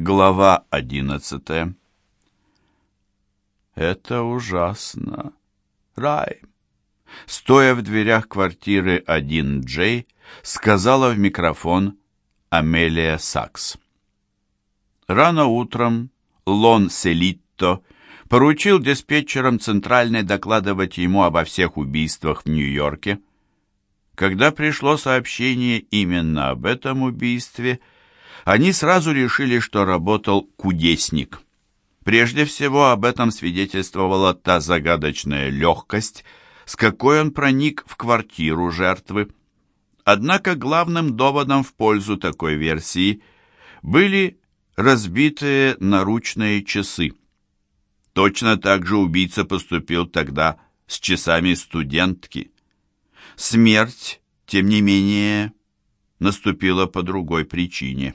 Глава одиннадцатая. Это ужасно. Рай. Стоя в дверях квартиры 1J, сказала в микрофон Амелия Сакс. Рано утром Лон Селитто поручил диспетчерам Центральной докладывать ему обо всех убийствах в Нью-Йорке. Когда пришло сообщение именно об этом убийстве – они сразу решили, что работал кудесник. Прежде всего об этом свидетельствовала та загадочная легкость, с какой он проник в квартиру жертвы. Однако главным доводом в пользу такой версии были разбитые наручные часы. Точно так же убийца поступил тогда с часами студентки. Смерть, тем не менее, наступила по другой причине.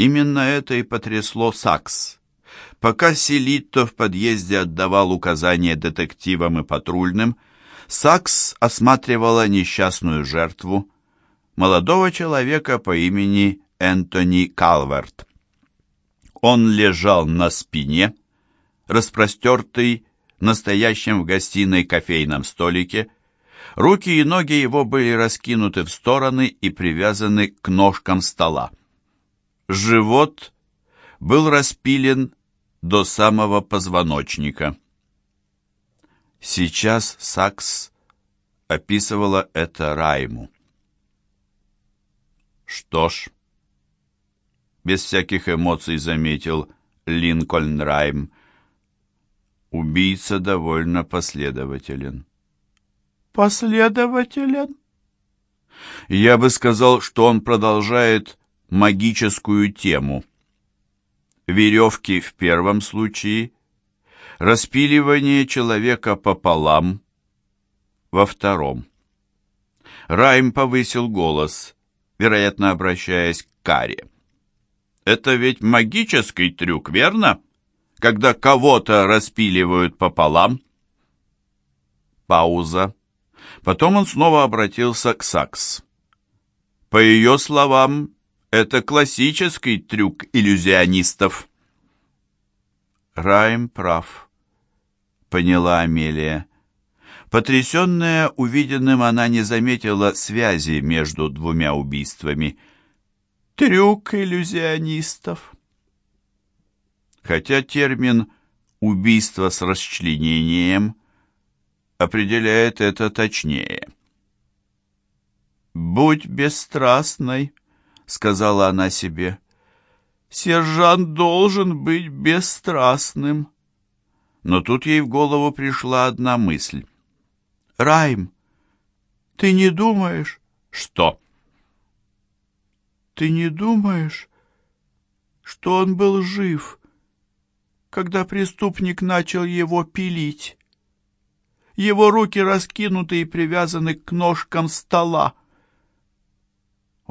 Именно это и потрясло Сакс. Пока Селитто в подъезде отдавал указания детективам и патрульным, Сакс осматривала несчастную жертву, молодого человека по имени Энтони Калверт. Он лежал на спине, распростертый, настоящем в гостиной кофейном столике. Руки и ноги его были раскинуты в стороны и привязаны к ножкам стола. Живот был распилен до самого позвоночника. Сейчас Сакс описывала это Райму. Что ж, без всяких эмоций заметил Линкольн Райм, убийца довольно последователен. Последователен? Я бы сказал, что он продолжает магическую тему. Веревки в первом случае, распиливание человека пополам во втором. Райм повысил голос, вероятно, обращаясь к Каре. «Это ведь магический трюк, верно? Когда кого-то распиливают пополам?» Пауза. Потом он снова обратился к Сакс. По ее словам, это классический трюк иллюзионистов. Райм прав, поняла Амелия. Потрясенная увиденным, она не заметила связи между двумя убийствами. Трюк иллюзионистов. Хотя термин «убийство с расчленением» определяет это точнее. «Будь бесстрастной», сказала она себе. Сержант должен быть бесстрастным. Но тут ей в голову пришла одна мысль. Райм, ты не думаешь, что? Ты не думаешь, что он был жив, когда преступник начал его пилить? Его руки раскинуты и привязаны к ножкам стола.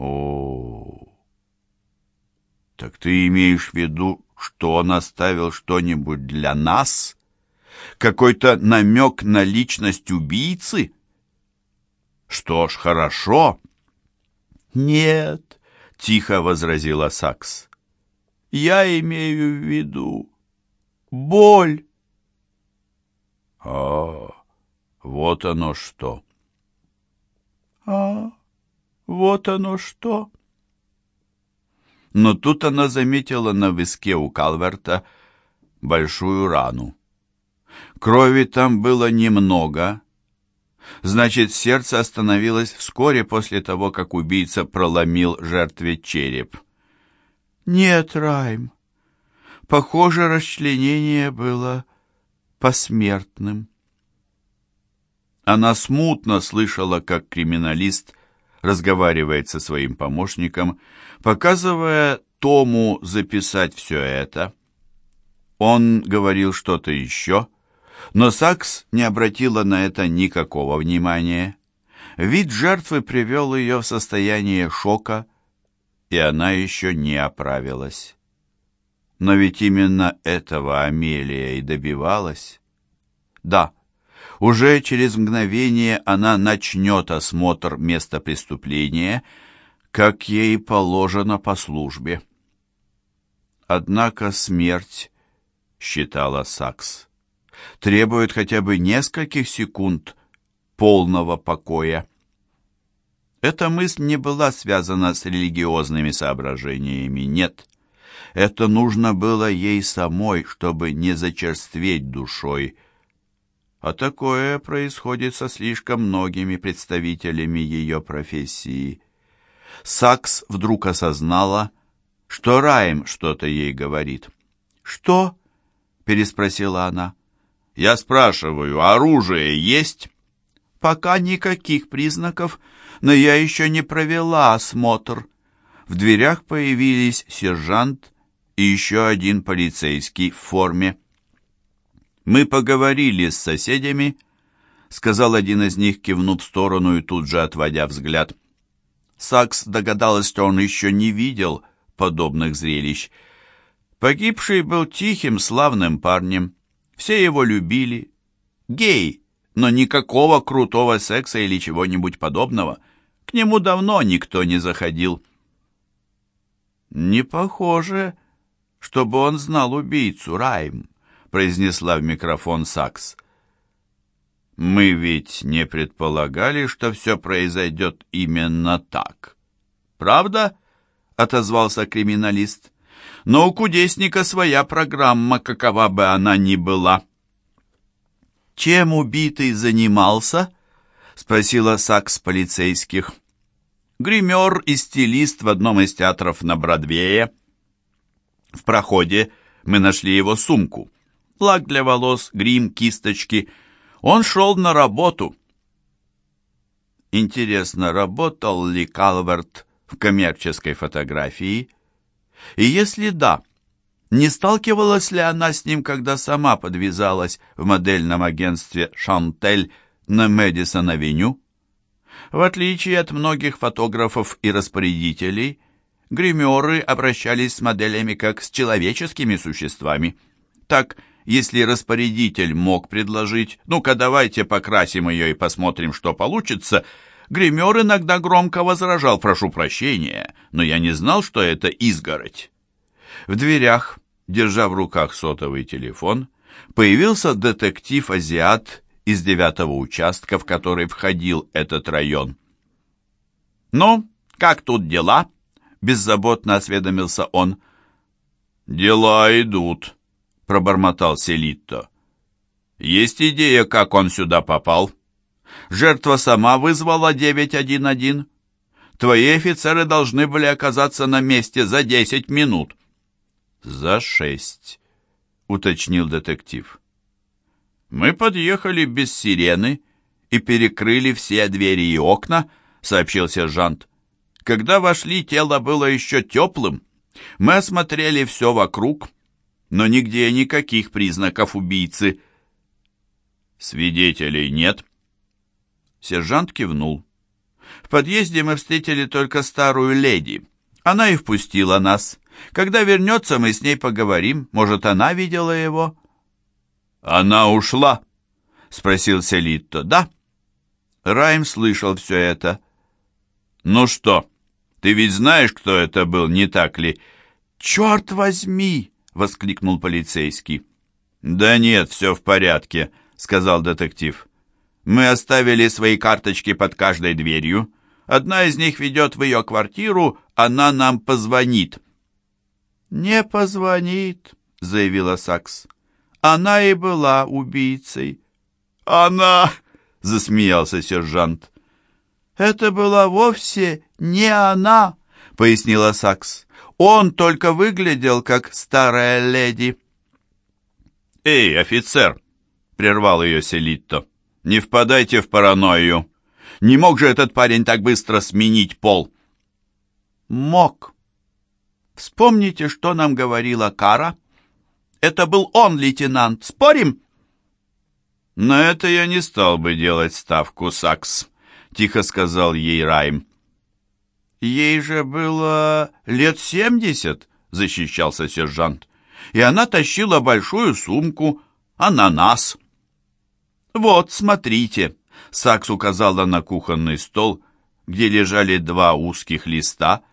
О, так ты имеешь в виду, что он оставил что-нибудь для нас? Какой-то намек на личность убийцы? Что ж, хорошо. Нет, тихо возразила Сакс. Я имею в виду боль. А, вот оно что. А, вот оно что. Но тут она заметила на виске у Калверта большую рану. Крови там было немного. Значит, сердце остановилось вскоре после того, как убийца проломил жертве череп. Нет, Райм. Похоже, расчленение было посмертным. Она смутно слышала, как криминалист разговаривает со своим помощником, показывая Тому записать все это. Он говорил что-то еще, но Сакс не обратила на это никакого внимания. Вид жертвы привел ее в состояние шока, и она еще не оправилась. Но ведь именно этого Амелия и добивалась. Да, уже через мгновение она начнет осмотр места преступления, как ей положено по службе. Однако смерть, считала Сакс, требует хотя бы нескольких секунд полного покоя. Эта мысль не была связана с религиозными соображениями, нет. Это нужно было ей самой, чтобы не зачерстветь душой. А такое происходит со слишком многими представителями ее профессии. Сакс вдруг осознала, что Райм что-то ей говорит. «Что?» — переспросила она. «Я спрашиваю, оружие есть?» «Пока никаких признаков, но я еще не провела осмотр». В дверях появились сержант и еще один полицейский в форме. «Мы поговорили с соседями», — сказал один из них, кивнув в сторону и тут же отводя взгляд. Сакс догадалась, что он еще не видел подобных зрелищ. Погибший был тихим, славным парнем. Все его любили. Гей, но никакого крутого секса или чего-нибудь подобного. К нему давно никто не заходил. «Не похоже, чтобы он знал убийцу, Райм», — произнесла в микрофон Сакс. «Мы ведь не предполагали, что все произойдет именно так. Правда?» — отозвался криминалист. «Но у кудесника своя программа, какова бы она ни была». «Чем убитый занимался?» — спросила Сакс полицейских гример и стилист в одном из театров на Бродвее. В проходе мы нашли его сумку. Лак для волос, грим, кисточки. Он шел на работу. Интересно, работал ли Калверт в коммерческой фотографии? И если да, не сталкивалась ли она с ним, когда сама подвязалась в модельном агентстве «Шантель» на Мэдисон-авеню? В отличие от многих фотографов и распорядителей, гримеры обращались с моделями как с человеческими существами. Так, если распорядитель мог предложить «ну-ка давайте покрасим ее и посмотрим, что получится», гример иногда громко возражал «прошу прощения, но я не знал, что это изгородь». В дверях, держа в руках сотовый телефон, появился детектив-азиат из девятого участка, в который входил этот район. «Ну, как тут дела?» — беззаботно осведомился он. «Дела идут», — пробормотал Селитто. «Есть идея, как он сюда попал?» «Жертва сама вызвала 911. Твои офицеры должны были оказаться на месте за 10 минут». «За шесть», — уточнил детектив. «Мы подъехали без сирены и перекрыли все двери и окна», — сообщил сержант. «Когда вошли, тело было еще теплым. Мы осмотрели все вокруг, но нигде никаких признаков убийцы». «Свидетелей нет?» Сержант кивнул. «В подъезде мы встретили только старую леди. Она и впустила нас. Когда вернется, мы с ней поговорим. Может, она видела его?» «Она ушла?» — спросил Селитто. «Да». Райм слышал все это. «Ну что, ты ведь знаешь, кто это был, не так ли?» «Черт возьми!» — воскликнул полицейский. «Да нет, все в порядке», — сказал детектив. «Мы оставили свои карточки под каждой дверью. Одна из них ведет в ее квартиру, она нам позвонит». «Не позвонит», — заявила Сакс. Она и была убийцей. Она, засмеялся сержант. Это была вовсе не она, пояснила Сакс. Он только выглядел как старая леди. Эй, офицер, прервал ее Селитто. Не впадайте в паранойю. Не мог же этот парень так быстро сменить пол? Мог. Вспомните, что нам говорила Кара? Это был он, лейтенант. Спорим?» «На это я не стал бы делать ставку, Сакс», — тихо сказал ей Райм. «Ей же было лет семьдесят», — защищался сержант. «И она тащила большую сумку, ананас». «Вот, смотрите», — Сакс указала на кухонный стол, где лежали два узких листа,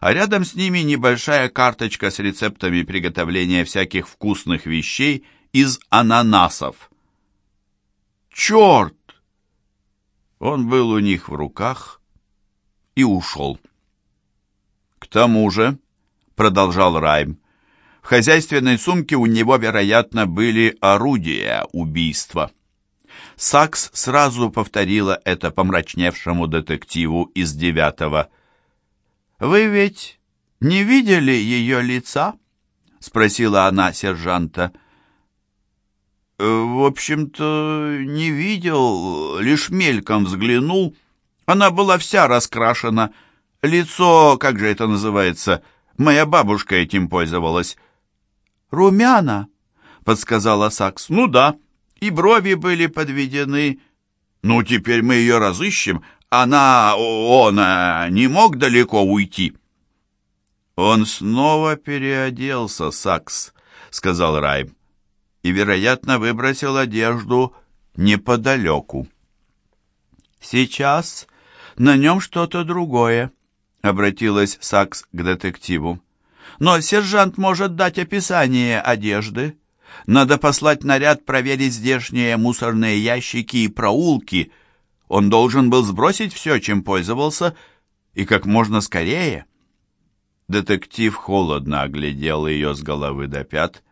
а рядом с ними небольшая карточка с рецептами приготовления всяких вкусных вещей из ананасов. Черт! Он был у них в руках и ушел. К тому же, продолжал Райм, в хозяйственной сумке у него, вероятно, были орудия убийства. Сакс сразу повторила это помрачневшему детективу из девятого. «Вы ведь не видели ее лица?» — спросила она сержанта. «Э, «В общем-то, не видел, лишь мельком взглянул. Она была вся раскрашена. Лицо, как же это называется, моя бабушка этим пользовалась». «Румяна», — подсказала Сакс. «Ну да, и брови были подведены. Ну, теперь мы ее разыщем. Она, он, а, не мог далеко уйти». «Он снова переоделся, Сакс», — сказал Райм, «и, вероятно, выбросил одежду неподалеку». «Сейчас на нем что-то другое», — обратилась Сакс к детективу. «Но сержант может дать описание одежды. Надо послать наряд проверить здешние мусорные ящики и проулки. Он должен был сбросить все, чем пользовался, и как можно скорее». Детектив холодно оглядел ее с головы до пят.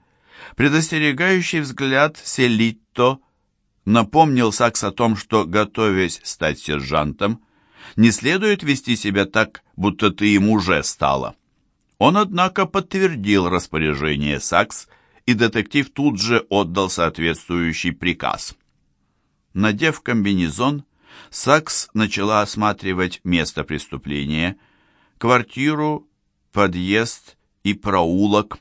Предостерегающий взгляд Селитто напомнил Сакс о том, что, готовясь стать сержантом, не следует вести себя так, будто ты им уже стала. Он, однако, подтвердил распоряжение Сакс, и детектив тут же отдал соответствующий приказ. Надев комбинезон, Сакс начала осматривать место преступления, квартиру, подъезд и проулок,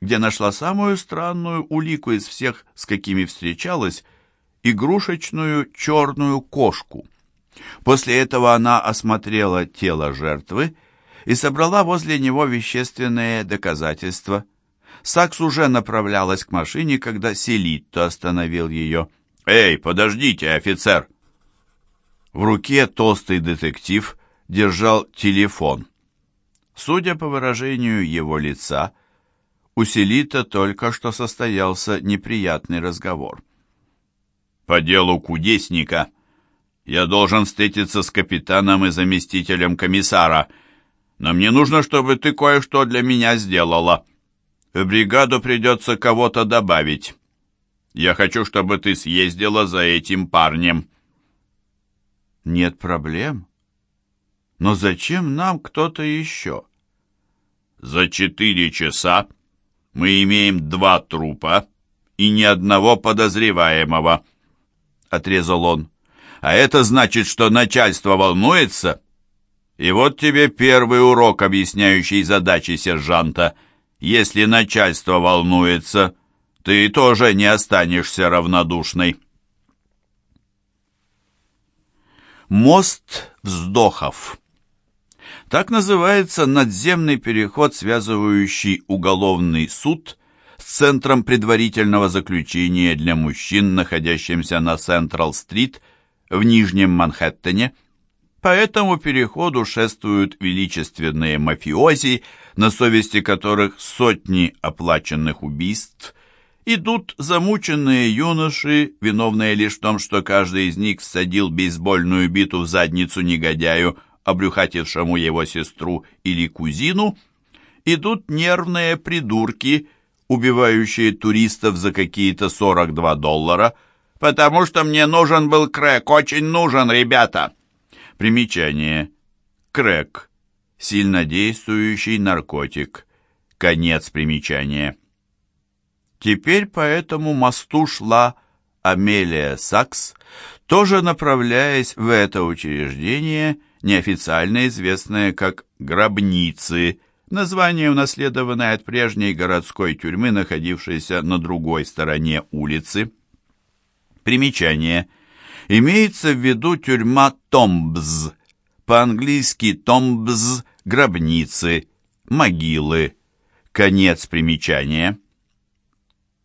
где нашла самую странную улику из всех, с какими встречалась, игрушечную черную кошку. После этого она осмотрела тело жертвы и собрала возле него вещественные доказательства. Сакс уже направлялась к машине, когда Селитто остановил ее. «Эй, подождите, офицер!» В руке толстый детектив держал телефон. Судя по выражению его лица, у Селита только что состоялся неприятный разговор. «По делу кудесника я должен встретиться с капитаном и заместителем комиссара, но мне нужно, чтобы ты кое-что для меня сделала. В бригаду придется кого-то добавить. Я хочу, чтобы ты съездила за этим парнем». «Нет проблем. Но зачем нам кто-то еще?» «За четыре часа мы имеем два трупа и ни одного подозреваемого», — отрезал он. А это значит, что начальство волнуется. И вот тебе первый урок, объясняющий задачи сержанта. Если начальство волнуется, ты тоже не останешься равнодушной. Мост вздохов. Так называется надземный переход, связывающий уголовный суд с центром предварительного заключения для мужчин, находящимся на Централ-стрит – в Нижнем Манхэттене. По этому переходу шествуют величественные мафиози, на совести которых сотни оплаченных убийств. Идут замученные юноши, виновные лишь в том, что каждый из них всадил бейсбольную биту в задницу негодяю, обрюхатившему его сестру или кузину. Идут нервные придурки, убивающие туристов за какие-то 42 доллара – потому что мне нужен был крэк, очень нужен, ребята. Примечание. Крэк. Сильнодействующий наркотик. Конец примечания. Теперь по этому мосту шла Амелия Сакс, тоже направляясь в это учреждение, неофициально известное как «Гробницы», название, унаследованное от прежней городской тюрьмы, находившейся на другой стороне улицы. Примечание. Имеется в виду тюрьма Томбз, по-английски Томбз – гробницы, могилы. Конец примечания.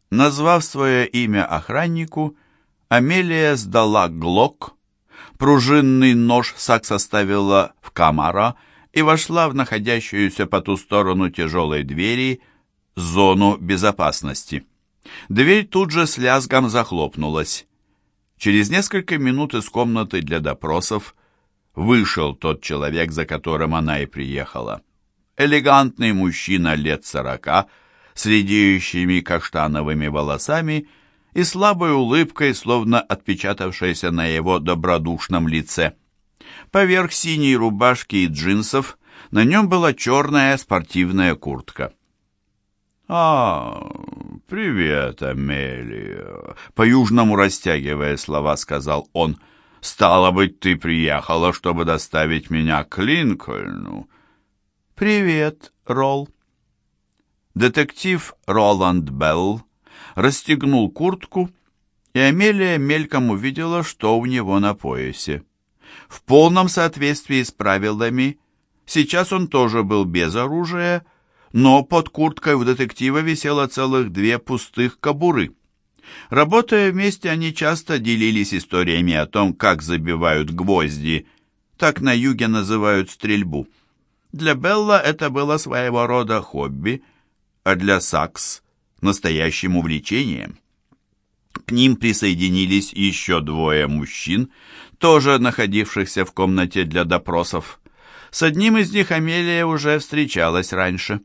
Назвав свое имя охраннику, Амелия сдала глок. Пружинный нож Сакс оставила в камара, и вошла в находящуюся по ту сторону тяжелой двери зону безопасности. Дверь тут же с лязгом захлопнулась. Через несколько минут из комнаты для допросов вышел тот человек, за которым она и приехала. Элегантный мужчина лет сорока, с редеющими каштановыми волосами и слабой улыбкой, словно отпечатавшейся на его добродушном лице. Поверх синей рубашки и джинсов на нем была черная спортивная куртка. «А, привет, Амелия!» По-южному растягивая слова, сказал он. «Стало быть, ты приехала, чтобы доставить меня к Линкольну?» «Привет, Ролл!» Детектив Роланд Белл расстегнул куртку, и Амелия мельком увидела, что у него на поясе. В полном соответствии с правилами, сейчас он тоже был без оружия, но под курткой у детектива висело целых две пустых кобуры. Работая вместе, они часто делились историями о том, как забивают гвозди, так на юге называют стрельбу. Для Белла это было своего рода хобби, а для Сакс – настоящим увлечением. К ним присоединились еще двое мужчин, тоже находившихся в комнате для допросов. С одним из них Амелия уже встречалась раньше.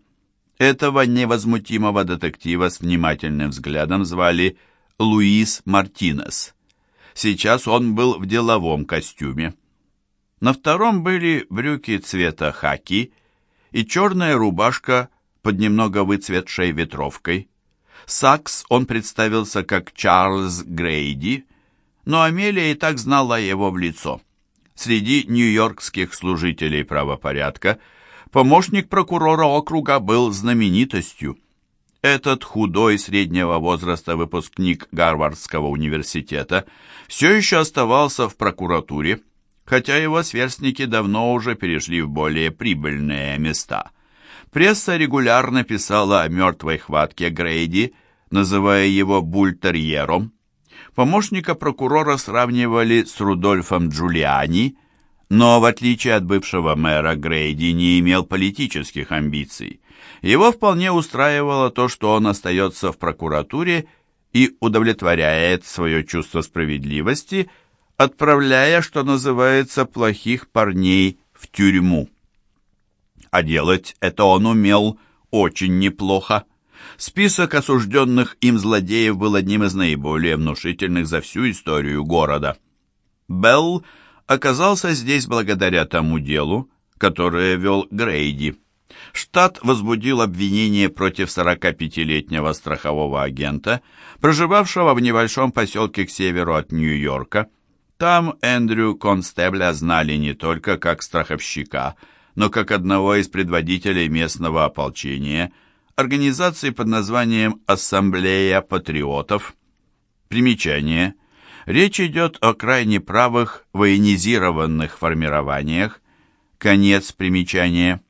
Этого невозмутимого детектива с внимательным взглядом звали Луис Мартинес. Сейчас он был в деловом костюме. На втором были брюки цвета хаки и черная рубашка под немного выцветшей ветровкой. Сакс он представился как Чарльз Грейди, но Амелия и так знала его в лицо. Среди нью-йоркских служителей правопорядка – Помощник прокурора округа был знаменитостью. Этот худой среднего возраста выпускник Гарвардского университета все еще оставался в прокуратуре, хотя его сверстники давно уже перешли в более прибыльные места. Пресса регулярно писала о мертвой хватке Грейди, называя его бультерьером. Помощника прокурора сравнивали с Рудольфом Джулиани – но, в отличие от бывшего мэра, Грейди не имел политических амбиций. Его вполне устраивало то, что он остается в прокуратуре и удовлетворяет свое чувство справедливости, отправляя, что называется, плохих парней в тюрьму. А делать это он умел очень неплохо. Список осужденных им злодеев был одним из наиболее внушительных за всю историю города. Белл оказался здесь благодаря тому делу, которое вел Грейди. Штат возбудил обвинение против 45-летнего страхового агента, проживавшего в небольшом поселке к северу от Нью-Йорка. Там Эндрю Констебля знали не только как страховщика, но как одного из предводителей местного ополчения, организации под названием «Ассамблея патриотов». Примечание – Речь идет о крайне правых военизированных формированиях. Конец примечания.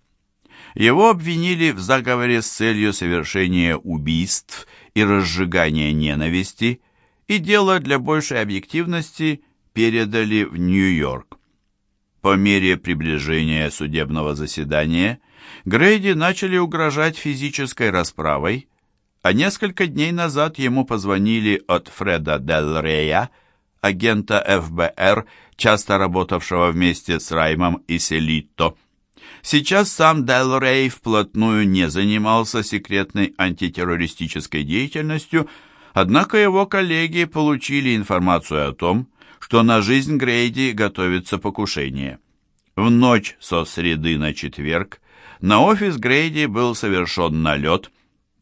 Его обвинили в заговоре с целью совершения убийств и разжигания ненависти, и дело для большей объективности передали в Нью-Йорк. По мере приближения судебного заседания Грейди начали угрожать физической расправой, а несколько дней назад ему позвонили от Фреда Дель Рея, агента ФБР, часто работавшего вместе с Раймом и Селитто. Сейчас сам Дел Рей вплотную не занимался секретной антитеррористической деятельностью, однако его коллеги получили информацию о том, что на жизнь Грейди готовится покушение. В ночь со среды на четверг на офис Грейди был совершен налет,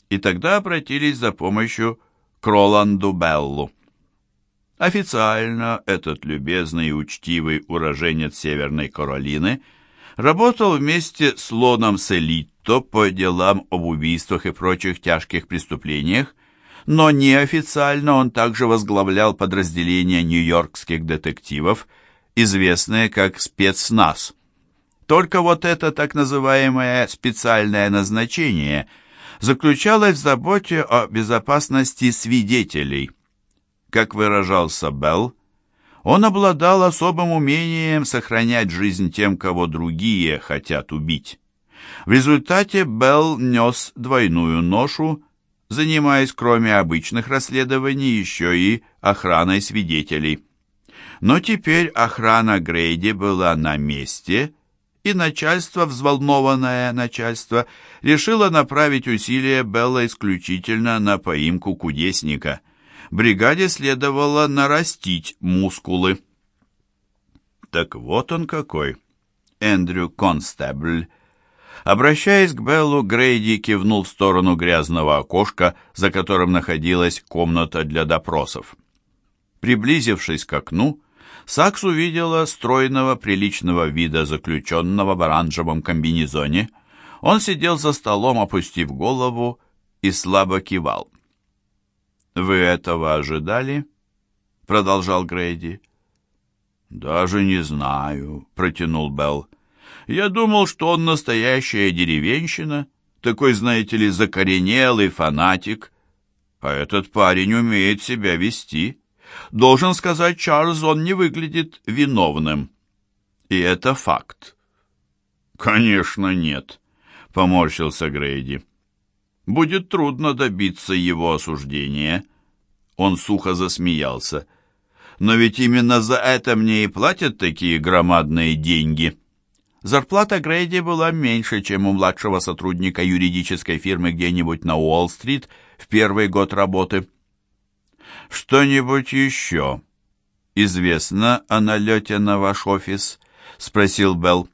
и тогда обратились за помощью к Роланду Беллу. Официально этот любезный и учтивый уроженец Северной Каролины работал вместе с Лоном Селитто по делам об убийствах и прочих тяжких преступлениях, но неофициально он также возглавлял подразделение нью-йоркских детективов, известное как спецназ. Только вот это так называемое специальное назначение заключалось в заботе о безопасности свидетелей – как выражался Белл, Он обладал особым умением сохранять жизнь тем, кого другие хотят убить. В результате Белл нес двойную ношу, занимаясь кроме обычных расследований еще и охраной свидетелей. Но теперь охрана Грейди была на месте, и начальство, взволнованное начальство, решило направить усилия Белла исключительно на поимку кудесника. Бригаде следовало нарастить мускулы. Так вот он какой, Эндрю Констебль. Обращаясь к Беллу, Грейди кивнул в сторону грязного окошка, за которым находилась комната для допросов. Приблизившись к окну, Сакс увидела стройного, приличного вида заключенного в оранжевом комбинезоне. Он сидел за столом, опустив голову, и слабо кивал. «Вы этого ожидали?» — продолжал Грейди. «Даже не знаю», — протянул Белл. «Я думал, что он настоящая деревенщина, такой, знаете ли, закоренелый фанатик. А этот парень умеет себя вести». Должен сказать, Чарльз, он не выглядит виновным. И это факт. Конечно, нет, поморщился Грейди. Будет трудно добиться его осуждения. Он сухо засмеялся. Но ведь именно за это мне и платят такие громадные деньги. Зарплата Грейди была меньше, чем у младшего сотрудника юридической фирмы где-нибудь на Уолл-стрит в первый год работы. «Что-нибудь еще известно о налете на ваш офис?» — спросил Белл.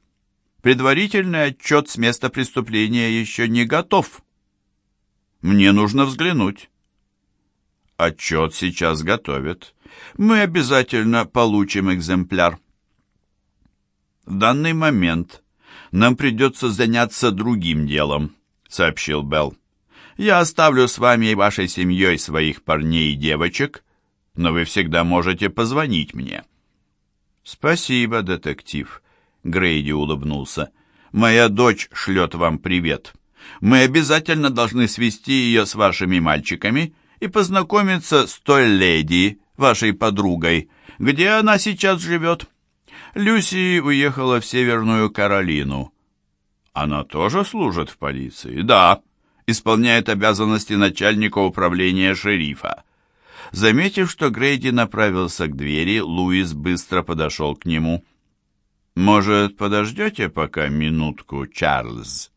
«Предварительный отчет с места преступления еще не готов. Мне нужно взглянуть». «Отчет сейчас готовят. Мы обязательно получим экземпляр». «В данный момент нам придется заняться другим делом», — сообщил Белл. Я оставлю с вами и вашей семьей своих парней и девочек, но вы всегда можете позвонить мне». «Спасибо, детектив», — Грейди улыбнулся. «Моя дочь шлет вам привет. Мы обязательно должны свести ее с вашими мальчиками и познакомиться с той леди, вашей подругой. Где она сейчас живет?» Люси уехала в Северную Каролину. «Она тоже служит в полиции?» «Да» исполняет обязанности начальника управления шерифа. Заметив, что Грейди направился к двери, Луис быстро подошел к нему. «Может, подождете пока минутку, Чарльз?»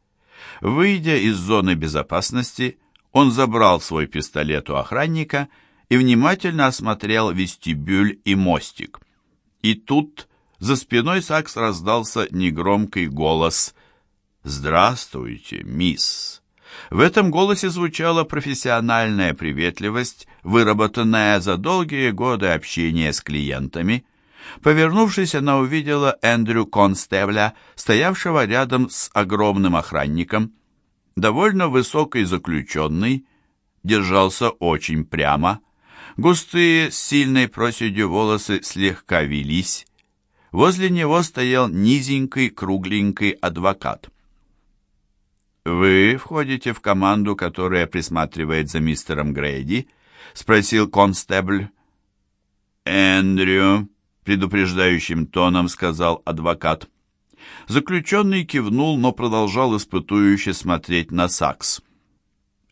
Выйдя из зоны безопасности, он забрал свой пистолет у охранника и внимательно осмотрел вестибюль и мостик. И тут за спиной Сакс раздался негромкий голос «Здравствуйте, мисс!» В этом голосе звучала профессиональная приветливость, выработанная за долгие годы общения с клиентами. Повернувшись, она увидела Эндрю Констебля, стоявшего рядом с огромным охранником. Довольно высокий заключенный, держался очень прямо. Густые, с сильной проседью волосы слегка велись. Возле него стоял низенький, кругленький адвокат. «Вы входите в команду, которая присматривает за мистером Грейди?» — спросил констебль. «Эндрю», — предупреждающим тоном сказал адвокат. Заключенный кивнул, но продолжал испытующе смотреть на Сакс.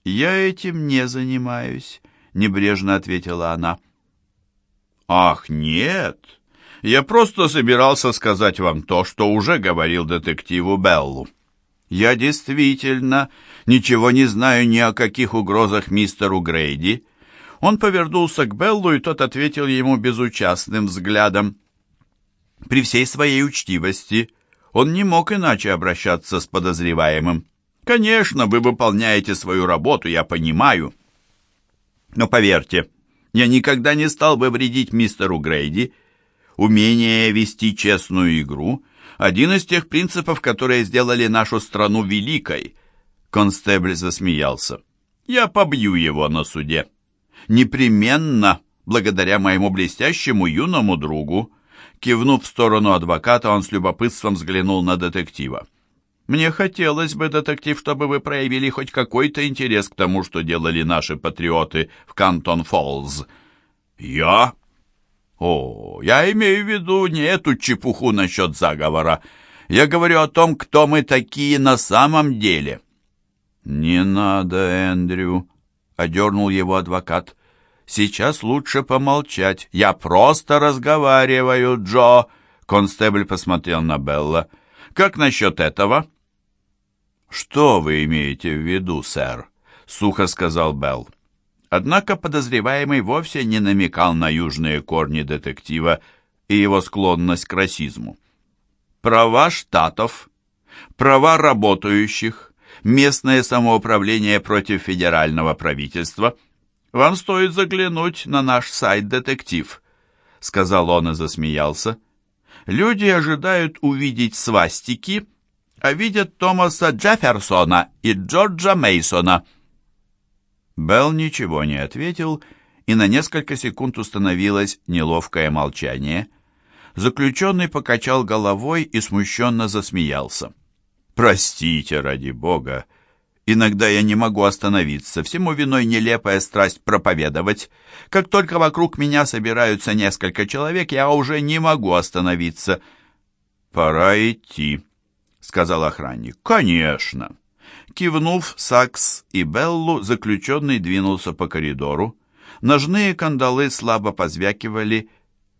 «Я этим не занимаюсь», — небрежно ответила она. «Ах, нет! Я просто собирался сказать вам то, что уже говорил детективу Беллу». «Я действительно ничего не знаю ни о каких угрозах мистеру Грейди». Он повернулся к Беллу, и тот ответил ему безучастным взглядом. При всей своей учтивости он не мог иначе обращаться с подозреваемым. «Конечно, вы выполняете свою работу, я понимаю. Но поверьте, я никогда не стал бы вредить мистеру Грейди. Умение вести честную игру один из тех принципов, которые сделали нашу страну великой. Констебль засмеялся. Я побью его на суде. Непременно, благодаря моему блестящему юному другу. Кивнув в сторону адвоката, он с любопытством взглянул на детектива. «Мне хотелось бы, детектив, чтобы вы проявили хоть какой-то интерес к тому, что делали наши патриоты в Кантон-Фоллз». «Я?» О, я имею в виду не эту чепуху насчет заговора. Я говорю о том, кто мы такие на самом деле. Не надо, Эндрю, одернул его адвокат. Сейчас лучше помолчать. Я просто разговариваю, Джо. Констебль посмотрел на Белла. Как насчет этого? Что вы имеете в виду, сэр? Сухо сказал Белл. Однако подозреваемый вовсе не намекал на южные корни детектива и его склонность к расизму. Права штатов, права работающих, местное самоуправление против федерального правительства. Вам стоит заглянуть на наш сайт «Детектив», — сказал он и засмеялся. Люди ожидают увидеть свастики, а видят Томаса Джефферсона и Джорджа Мейсона. Белл ничего не ответил, и на несколько секунд установилось неловкое молчание. Заключенный покачал головой и смущенно засмеялся. «Простите, ради бога, иногда я не могу остановиться, всему виной нелепая страсть проповедовать. Как только вокруг меня собираются несколько человек, я уже не могу остановиться». «Пора идти», — сказал охранник. «Конечно». Кивнув Сакс и Беллу, заключенный двинулся по коридору. Ножные кандалы слабо позвякивали.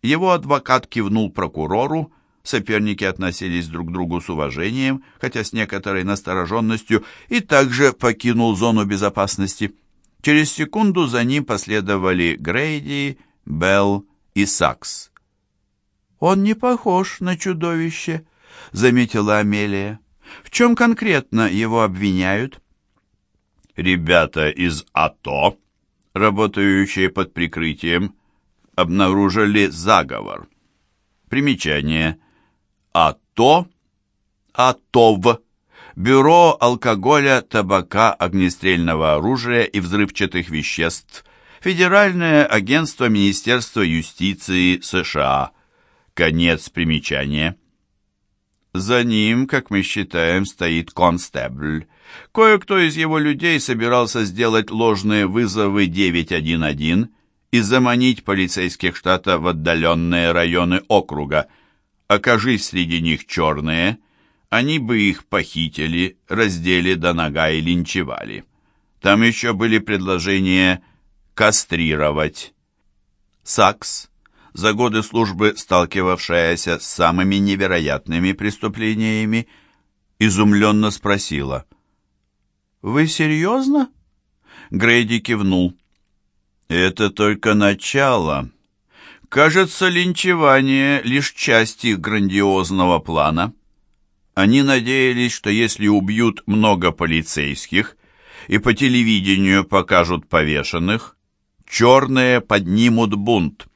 Его адвокат кивнул прокурору. Соперники относились друг к другу с уважением, хотя с некоторой настороженностью, и также покинул зону безопасности. Через секунду за ним последовали Грейди, Белл и Сакс. «Он не похож на чудовище», — заметила Амелия. В чем конкретно его обвиняют? Ребята из АТО, работающие под прикрытием, обнаружили заговор. Примечание. АТО, АТОВ, Бюро алкоголя, табака, огнестрельного оружия и взрывчатых веществ, Федеральное агентство Министерства юстиции США. Конец примечания. За ним, как мы считаем, стоит констебль. Кое-кто из его людей собирался сделать ложные вызовы 911 и заманить полицейских штата в отдаленные районы округа. Окажись среди них черные, они бы их похитили, раздели до нога и линчевали. Там еще были предложения кастрировать. Сакс за годы службы сталкивавшаяся с самыми невероятными преступлениями, изумленно спросила. «Вы серьезно?» Грейди кивнул. «Это только начало. Кажется, линчевание — лишь часть их грандиозного плана. Они надеялись, что если убьют много полицейских и по телевидению покажут повешенных, черные поднимут бунт.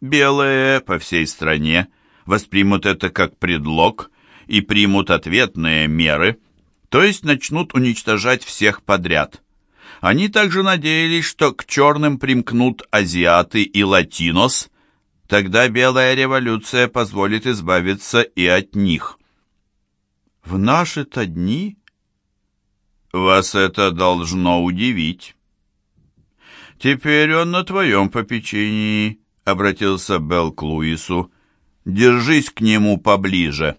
Белые по всей стране воспримут это как предлог и примут ответные меры, то есть начнут уничтожать всех подряд. Они также надеялись, что к черным примкнут азиаты и латинос, тогда белая революция позволит избавиться и от них. В наши-то дни вас это должно удивить. Теперь он на твоем попечении, — обратился Белл к Луису. «Держись к нему поближе».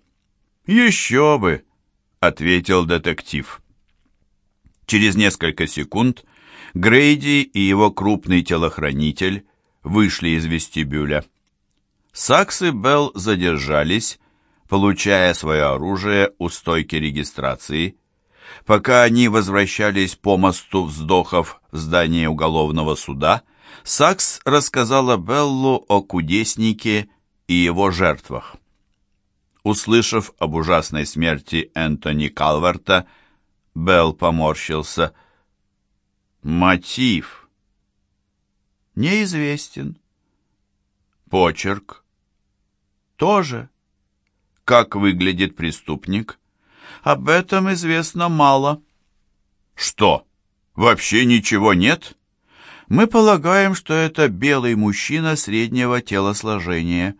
«Еще бы!» — ответил детектив. Через несколько секунд Грейди и его крупный телохранитель вышли из вестибюля. Сакс и Белл задержались, получая свое оружие у стойки регистрации. Пока они возвращались по мосту вздохов в здание уголовного суда, Сакс рассказала Беллу о кудеснике и его жертвах. Услышав об ужасной смерти Энтони Калверта, Белл поморщился. Мотив неизвестен. Почерк тоже. Как выглядит преступник? Об этом известно мало. Что, вообще ничего нет? Мы полагаем, что это белый мужчина среднего телосложения.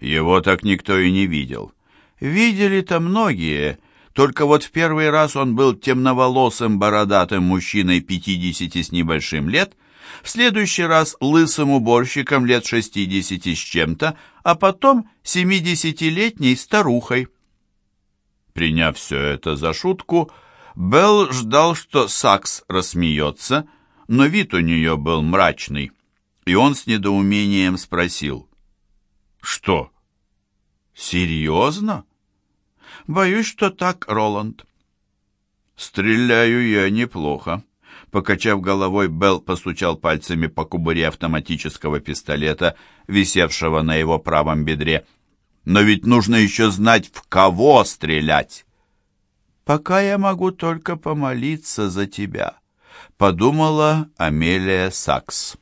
Его так никто и не видел. Видели-то многие, только вот в первый раз он был темноволосым бородатым мужчиной пятидесяти с небольшим лет, в следующий раз лысым уборщиком лет шестидесяти с чем-то, а потом семидесятилетней старухой. Приняв все это за шутку, Белл ждал, что Сакс рассмеется, но вид у нее был мрачный, и он с недоумением спросил. «Что? Серьезно?» «Боюсь, что так, Роланд». «Стреляю я неплохо», Покачав головой, Белл постучал пальцами по кубуре автоматического пистолета, висевшего на его правом бедре. «Но ведь нужно еще знать, в кого стрелять!» «Пока я могу только помолиться за тебя», — подумала Амелия Сакс.